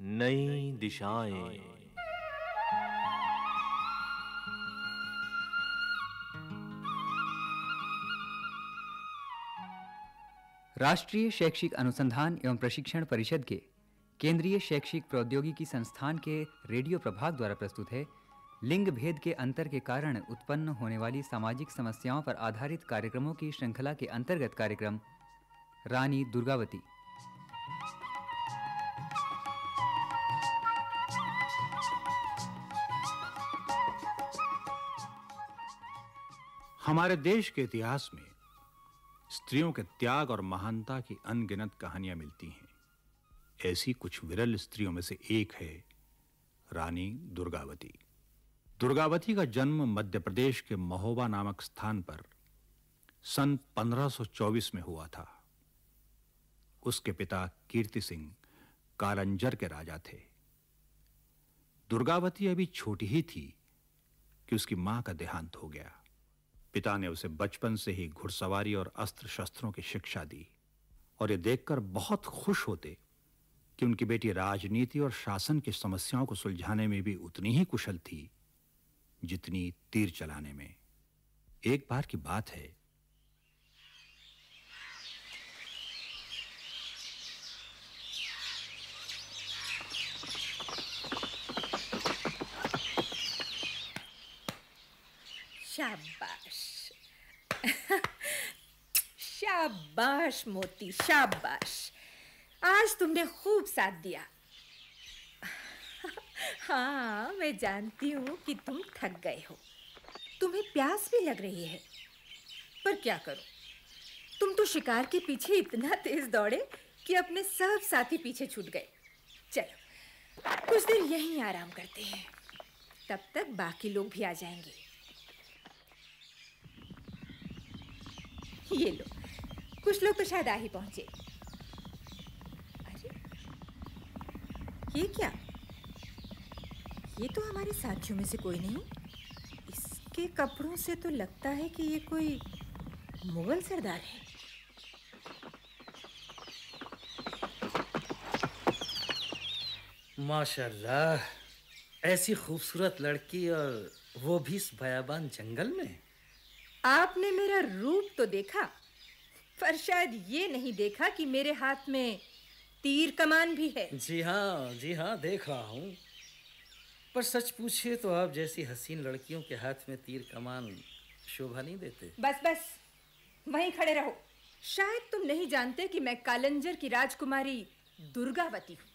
नई दिशाएँ। राष्ट्रीय शैक्षिक अनुसंधान एवं प्रशिक्षण परिषद के केंद्रीय शैक्षिक प्रौद्योगिकी संस्थान के रेडियो प्रभाग द्वारा प्रस्तुत है लिंग भेद के अंतर के कारण उत्पन्न होने वाली सामाजिक समस्याओं पर आधारित कार्यक्रमों की श्रृंखला के अंतर्गत कार्यक्रम रानी दुर्गावती। हमारे देश के इतिहास में स्त्रियों के त्याग और महानता की अनगिनत कहानियाँ मिलती हैं। ऐसी कुछ विरल स्त्रियों में से एक है रानी दुर्गावती। दुर्गावती का जन्म मध्य प्रदेश के महोबा नामक स्थान पर सन 1524 में हुआ था। उसके पिता कीर्ति सिंह कालंजर के राजा थे। दुर्गावती अभी छोटी ही थी कि उसकी माँ का देहांत हो गया। पिता ने उसे बचपन से ही घुड़सवारी और अस्त्र शस्त्रों की शिक्षा दी और ये देखकर बहुत खुश होते कि उनकी बेटी राजनीति और शासन की समस्याओं को सुलझाने में भी उतनी ही कुशल थी, जितनी तीर चलाने में। एक बार की बात है। शाबाश। शाबाश मोती, शाबाश। आज तुमने खूब साथ दिया। हाँ मैं जानती हूँ कि तुम थक गए हो। तुम्हें प्यास भी लग रही है। पर क्या करो? तुम तो शिकार के पीछे इतना तेज दौड़े कि अपने सब साथी पीछे छूट गए। चलो, कुछ देर यहीं आराम करते हैं। तब तक बाकी लोग भी आ जाएँगे। ये लो। कुछ लोग तो शायद आ ही पहुँचे। अरे, ये क्या? ये तो हमारे साथियों में से कोई नहीं। इसके कपड़ों से तो लगता है कि ये कोई मुगल सरदार है। माशाल्लाह, ऐसी खूबसूरत लड़की और वो भी इस बयाबान जंगल में? आपने मेरा रूप तो देखा पर शायद ये नहीं देखा कि मेरे हाथ में तीर कमान भी है। जी हाँ जी हाँ देख रहा हूँ। पर सच पूछिए तो आप जैसी हसीन लड़कियों के हाथ में तीर कमान शोभा नहीं देते। बस बस वहीं खड़े रहो। शायद तुम नहीं जानते कि मैं कालंजर की राजकुमारी दुर्गावती हूँ।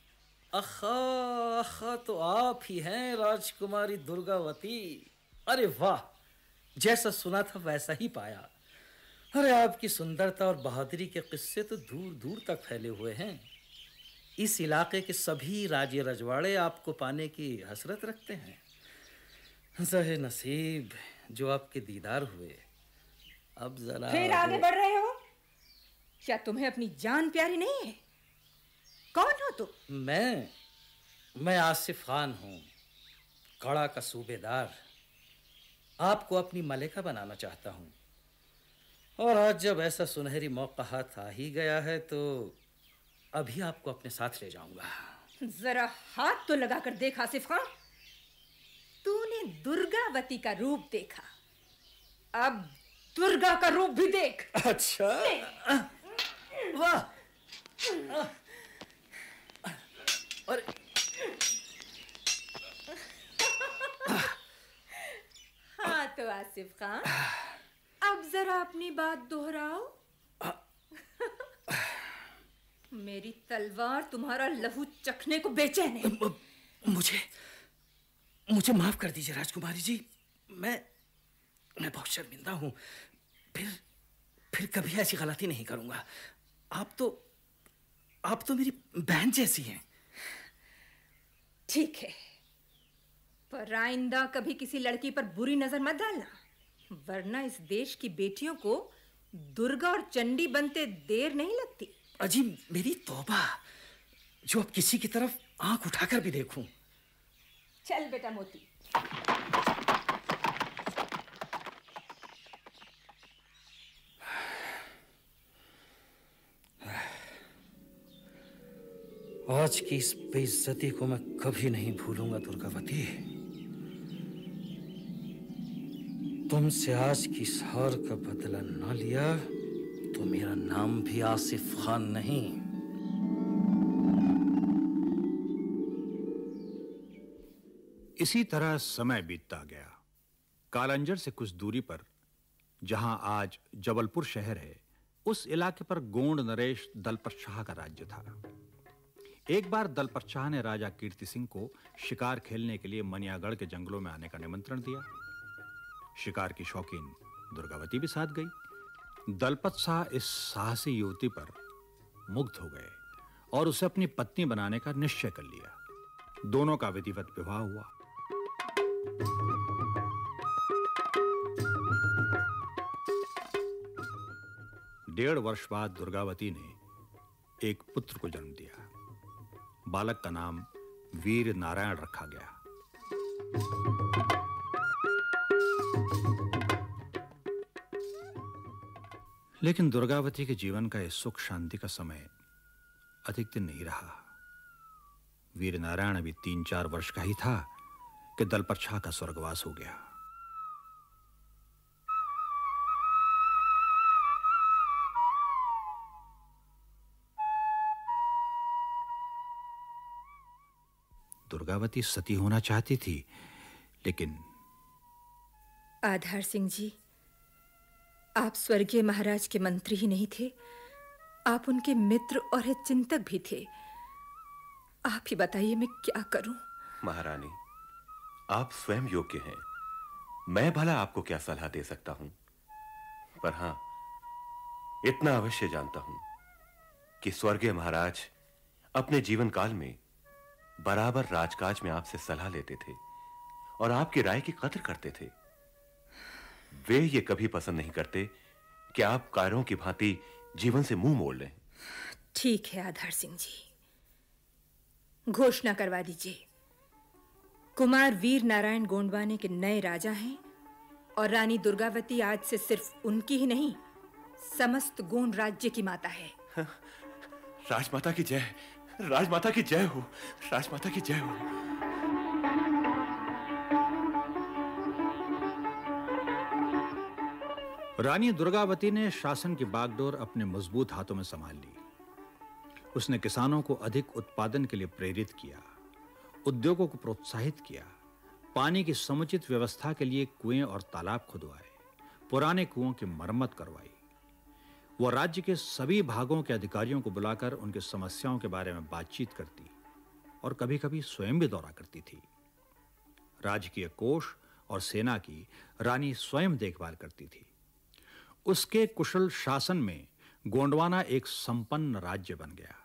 अखा अखा तो आप ही हैं राजकुमारी दुर्गावती। अरे वाह! जैसा सुना था वैसा ही पाया। अरे आपकी सुंदरता और बहादुरी के किस्से तो दूर दूर तक फैले हुए हैं। इस इलाके के सभी राजे रजवाड़े आपको पाने की हसरत रखते हैं। जहे नसीब जो आपके दीदार हुए। अब जरा फिर आगे बढ़ रहे हो? क्या तुम्हें अपनी जान प्यारी नहीं है? कौन हो तुम? मैं मैं आसिफ खान हूँ कड़ा का सूबेदार। आपको अपनी मलिका बनाना चाहता हूँ। और आज जब ऐसा सुनहरी मौका हाथ आ ही गया है तो अभी आपको अपने साथ ले जाऊँगा। जरा हाथ तो लगा कर देख आसिफ खान तूने दुर्गावती का रूप देखा। अब दुर्गा का रूप भी देख। अच्छा। वाह। और हाँ तो आसिफ खान। अब जरा अपनी बात दोहराओ। मेरी तलवार तुम्हारा लहू चखने को बेचैन है। मुझे मुझे माफ़ कर दीजिए राजकुमारी जी। मैं मैं बहुत शर्मिंदा हूँ। फिर फिर कभी ऐसी गलती नहीं करूँगा। आप तो आप तो मेरी बहन जैसी हैं। ठीक है। पर आइंदा कभी किसी लड़की पर बुरी नज़र मत डालना। वरना इस देश की बेटियों को दुर्गा और चंडी बनते देर नहीं लगती। अजी मेरी तौबा जो अब किसी की तरफ़ आँख उठाकर भी देखूँ। चल बेटा मोती। आज की इस बेइज्जती को मैं कभी नहीं भूलूँगा दुर्गावती। तुमसे आज की इस हार का बदला न लिया तो मेरा नाम भी आसिफ खान नहीं। इसी तरह समय बीतता गया। कालंजर से कुछ दूरी पर, जहाँ आज जबलपुर शहर है, उस इलाके पर गोंड नरेश दलपत शाह का राज्य था। एक बार दलपत शाह ने राजा कीर्ति सिंह को शिकार खेलने के लिए मनियागढ़ के जंगलों में आने का निमंत्रण दिया। शिकार की शौकीन दुर्गावती भी साथ गई। दलपत शाह इस साहसी युवती पर मुग्ध हो गए और उसे अपनी पत्नी बनाने का निश्चय कर लिया। दोनों का विधिवत विवाह हुआ। डेढ़ वर्ष बाद दुर्गावती ने एक पुत्र को जन्म दिया। बालक का नाम वीर नारायण रखा गया। लेकिन दुर्गावती के जीवन का इस सुख शांति का समय अधिक दिन नहीं रहा। वीर नारायण अभी तीन चार वर्ष का ही था कि दलपच्छा का स्वर्गवास हो गया। दुर्गावती सती होना चाहती थी, लेकिन आधार सिंह जी आप स्वर्गीय महाराज के मंत्री ही नहीं थे। आप उनके मित्र और चिंतक भी थे। आप ही बताइए मैं क्या करूँ? महारानी, आप स्वयं योग्य हैं। मैं भला आपको क्या सलाह दे सकता हूँ? पर हाँ, इतना अवश्य जानता हूँ कि स्वर्गीय महाराज अपने जीवन काल में बराबर राजकाज में आपसे सलाह लेते थे और आपकी राय की कदर करते थे। वे ये कभी पसंद नहीं करते कि आप कार्यों की भांति जीवन से मुँह मोड़ लें। ठीक है आधार सिंह जी। घोषणा करवा दीजिए। कुमार वीर नारायण गोंडवाने के नए राजा हैं और रानी दुर्गावती आज से सिर्फ़ उनकी ही नहीं समस्त गोंड राज्य की माता है। राजमाता की जय। राजमाता की जय हो। राजमाता की जय हो। रानी दुर्गावती ने शासन की बागडोर अपने मज़बूत हाथों में संभाल ली। उसने किसानों को अधिक उत्पादन के लिए प्रेरित किया, उद्योगों को प्रोत्साहित किया, पानी की समुचित व्यवस्था के लिए कुएँ और तालाब खुदवाए, पुराने कुओं की मरम्मत करवाई। वह राज्य के सभी भागों के अधिकारियों को बुलाकर उनकी समस्याओं के बारे में बातचीत करती और कभी-कभी स्वयं भी दौरा करती थी। राजकीय कोष और सेना की रानी स्वयं देखभाल करती थी। उसके कुशल शासन में गोंडवाना एक संपन्न राज्य बन गया।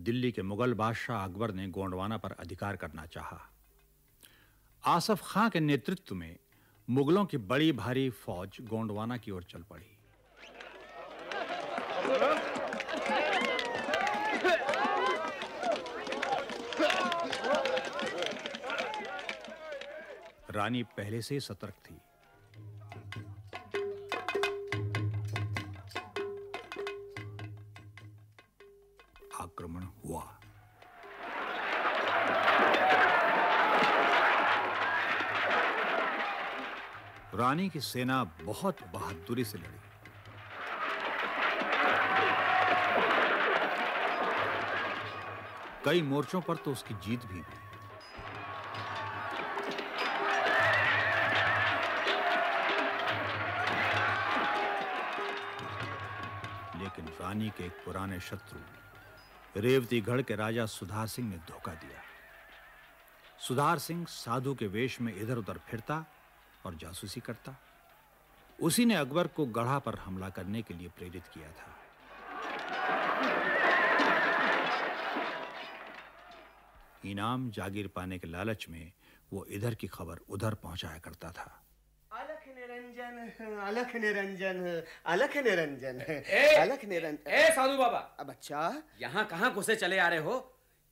दिल्ली के मुगल बादशाह अकबर ने गोंडवाना पर अधिकार करना चाहा। आसफ खां के नेतृत्व में मुगलों की बड़ी भारी फौज गोंडवाना की ओर चल पड़ी। रानी पहले से सतर्क थी। रानी की सेना बहुत बहादुरी से लड़ी। कई मोर्चों पर तो उसकी जीत भी हुई। लेकिन रानी के एक पुराने शत्रु रेवतीगढ़ के राजा सुधार सिंह ने धोखा दिया। सुधार सिंह साधु के वेश में इधर-उधर फिरता और जासूसी करता। उसी ने अकबर को गढ़ा पर हमला करने के लिए प्रेरित किया था। इनाम जागीर पाने के लालच में वो इधर की खबर उधर पहुँचाया करता था। अलख निरंजन अलख निरंजन अलख निरंजन अलख निरंजन। ए साधु बाबा। अब अच्छा? यहाँ कहाँ घुसे चले आ रहे हो?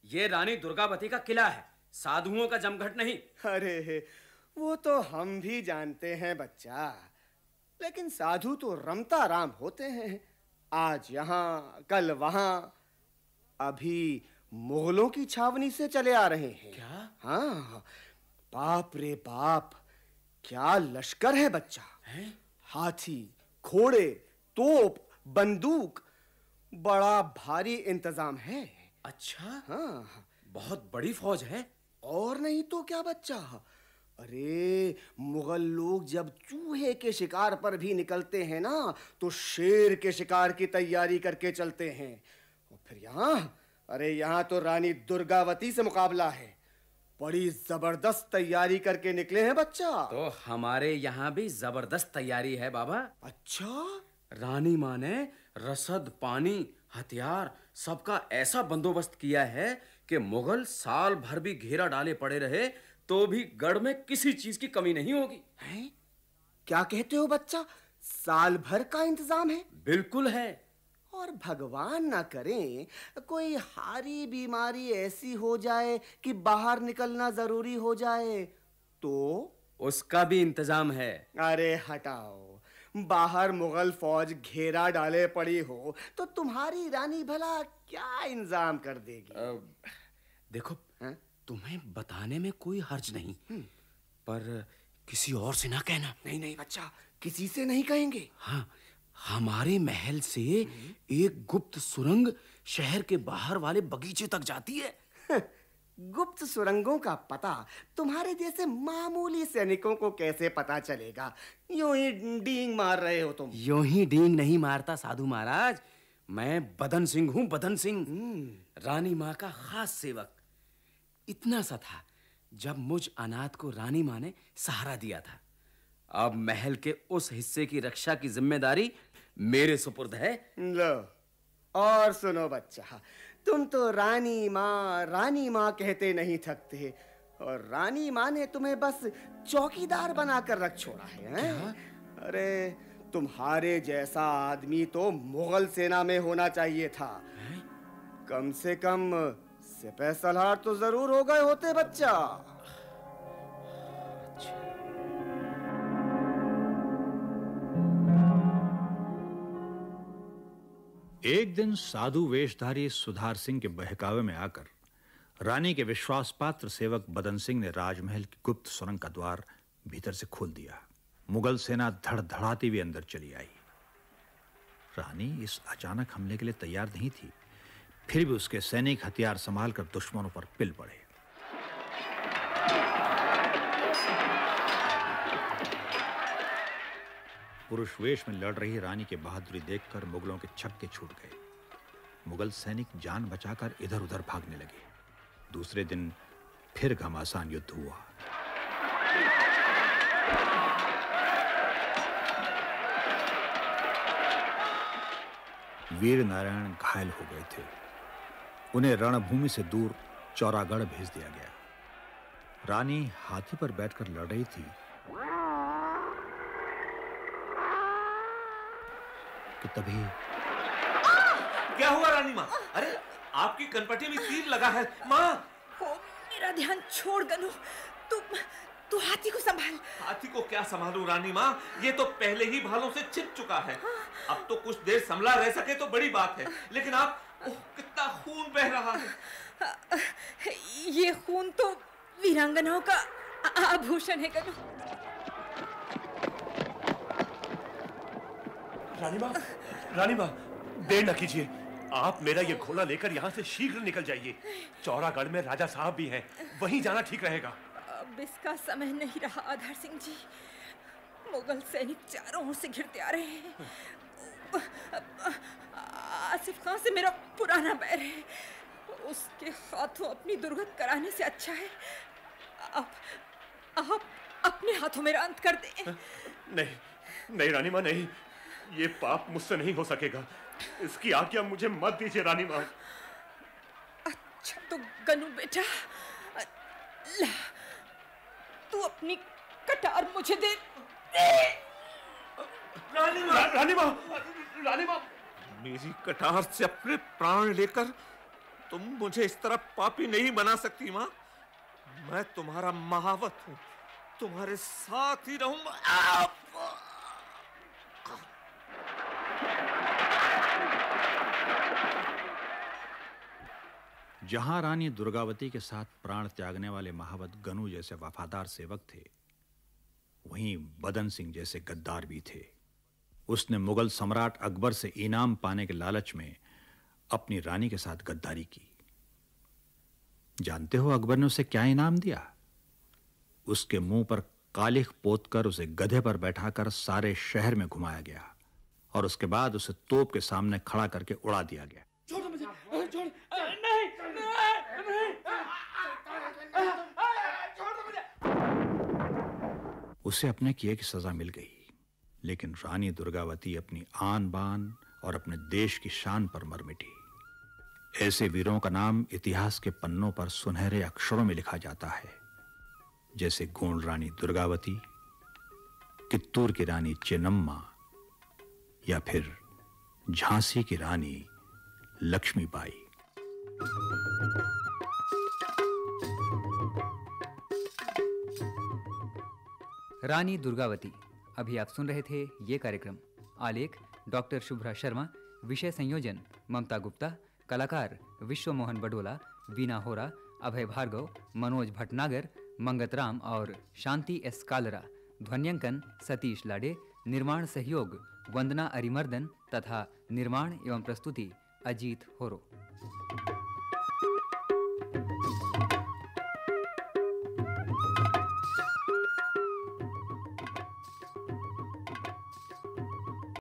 ये रानी दुर्गावती का किला है। साधुओं का जमघट नहीं। अरे वो तो हम भी जानते हैं बच्चा। लेकिन साधु तो रमता राम होते हैं। आज यहाँ कल वहाँ अभी मुगलों की छावनी से चले आ रहे हैं। क्या? हाँ बाप रे बाप क्या लश्कर है बच्चा। है? हाथी घोड़े तोप बंदूक बड़ा भारी इंतज़ाम है। अच्छा? हाँ। बहुत बड़ी फौज है? और नहीं तो क्या बच्चा? अरे मुगल लोग जब चूहे के शिकार पर भी निकलते हैं ना तो शेर के शिकार की तैयारी करके चलते हैं। और फिर यहाँ अरे यहाँ तो रानी दुर्गावती से मुकाबला है। बड़ी ज़बरदस्त तैयारी करके निकले हैं बच्चा। तो हमारे यहाँ भी ज़बरदस्त तैयारी है बाबा। अच्छा? रानी माँ ने रसद पानी हथियार सबका ऐसा बंदोबस्त किया है कि मुगल साल भर भी घेरा डाले पड़े रहे तो भी गढ़ में किसी चीज़ की कमी नहीं होगी। हैं? क्या कहते हो बच्चा? साल भर का इंतज़ाम है। बिल्कुल है। और भगवान ना करें कोई हारी बीमारी ऐसी हो जाए कि बाहर निकलना ज़रूरी हो जाए तो? उसका भी इंतज़ाम है। अरे हटाओ बाहर मुगल फौज घेरा डाले पड़ी हो तो तुम्हारी रानी भला क्या इंतज़ाम कर देगी? अ, देखो हैं? तुम्हें बताने में कोई हर्ज नहीं। पर किसी और से ना कहना। नहीं नहीं बच्चा किसी से नहीं कहेंगे। हाँ हमारे महल से एक गुप्त सुरंग शहर के बाहर वाले बगीचे तक जाती है। गुप्त सुरंगों का पता तुम्हारे जैसे मामूली सैनिकों को कैसे पता चलेगा? यूँ ही डींग मार रहे हो तुम। यूँ ही डींग नहीं मारता साधु महाराज। मैं बदन सिंह हूँ बदन सिंह। रानी माँ का खास सेवक। इतना सा था जब मुझ अनाथ को रानी माँ ने सहारा दिया था। अब महल के उस हिस्से की रक्षा की ज़िम्मेदारी मेरे सुपुर्द है। लो और सुनो बच्चा तुम तो रानी माँ रानी माँ कहते नहीं थकते और रानी माँ ने तुम्हें बस चौकीदार बनाकर रख छोड़ा है हैं? अरे तुम्हारे जैसा आदमी तो मुगल सेना में होना चाहिए था। कम से कम सिपह सलार तो ज़रूर हो गए होते बच्चा। एक दिन साधु वेशधारी सुधार सिंह के बहकावे में आकर रानी के विश्वास पात्र सेवक बदन सिंह ने राजमहल की गुप्त सुरंग का द्वार भीतर से खोल दिया। मुगल सेना धड़धड़ाती हुई अंदर चली आई। रानी इस अचानक हमले के लिए तैयार नहीं थी। फिर भी उसके सैनिक हथियार संभालकर दुश्मनों पर पिल पड़े। पुरुष वेश में लड़ रही रानी की बहादुरी देखकर मुगलों के छक्के छूट गए। मुगल सैनिक जान बचाकर इधर उधर भागने लगे। दूसरे दिन फिर घमासान युद्ध हुआ। वीर नारायण घायल हो गए थे। उन्हें रणभूमि से दूर चौरागढ़ भेज दिया गया। रानी हाथी पर बैठकर लड़ रही थी। कि तभी क्या हुआ रानी माँ? अरे आपकी कनपटी में तीर लगा है। माँ! ओ मेरा ध्यान छोड़ गनु। तू तू हाथी को संभाल। हाथी को क्या संभालू रानी माँ? ये तो पहले ही भालों से छिप चुका है। अब तो कुछ देर संभला रह सके तो बड़ी बात है। लेकिन आप ओह कितना खून बह रहा है। ये खून तो वीरांगनाओं का आभूषण है गनु रानी माँ रानी माँ देर न कीजिए। आप मेरा ये घोड़ा लेकर यहाँ से शीघ्र निकल जाइए। चौरागढ़ में राजा साहब भी हैं। वहीं जाना ठीक रहेगा। अब इसका समय नहीं रहा आधार सिंह जी। मुगल सैनिक चारों ओर से घिरते आ रहे हैं। आसिफ खान से मेरा पुराना बैर है। उसके हाथों अपनी दुर्गत कराने से अच्छा है। आप आप अपने हाथों मेरा अंत कर दें। नहीं नहीं रानी माँ नहीं। ये पाप मुझसे नहीं हो सकेगा। इसकी आज्ञा मुझे मत दीजिए रानी माँ। अच्छा तो गनु बेटा ला तू अपनी कटार मुझे दे। रानी माँ रानी माँ रानी माँ। मेरी कटार से अपने प्राण लेकर तुम मुझे इस तरह पापी नहीं बना सकती, माँ। मैं तुम्हारा महावत हूँ। तुम्हारे साथ ही रहूँगा। जहाँ रानी दुर्गावती के साथ प्राण त्यागने वाले महावत गनु जैसे वफादार सेवक थे, वहीं बदन सिंह जैसे गद्दार भी थे। उसने मुगल सम्राट अकबर से इनाम पाने के लालच में अपनी रानी के साथ गद्दारी की। जानते हो अकबर ने उसे क्या इनाम दिया? उसके मुँह पर कालिख पोतकर उसे गधे पर बैठाकर सारे शहर में घुमाया गया और उसके बाद उसे तोप के सामने खड़ा करके उड़ा दिया गया। छोड़ मुझे। छोड़। उसे अपने किए की सजा मिल गई। लेकिन रानी दुर्गावती अपनी आन बान और अपने देश की शान पर मर मिटी। ऐसे वीरों का नाम इतिहास के पन्नों पर सुनहरे अक्षरों में लिखा जाता है। जैसे गोंड रानी दुर्गावती, कित्तूर की रानी चेन्नम्मा, या फिर झांसी की रानी लक्ष्मीबाई। रानी दुर्गावती अभी आप सुन रहे थे ये कार्यक्रम। आलेख, डॉक्टर शुभ्रा शर्मा, विषय संयोजन, ममता गुप्ता, कलाकार विश्व मोहन बडोला, वीना होरा, अभय भार्गव, मनोज भटनागर मंगतराम और शांति एस कालरा, ध्वन्यांकन सतीश लाडे, निर्माण सहयोग वंदना अरिमर्दन तथा निर्माण एवं प्रस्तुति अजीत होरो।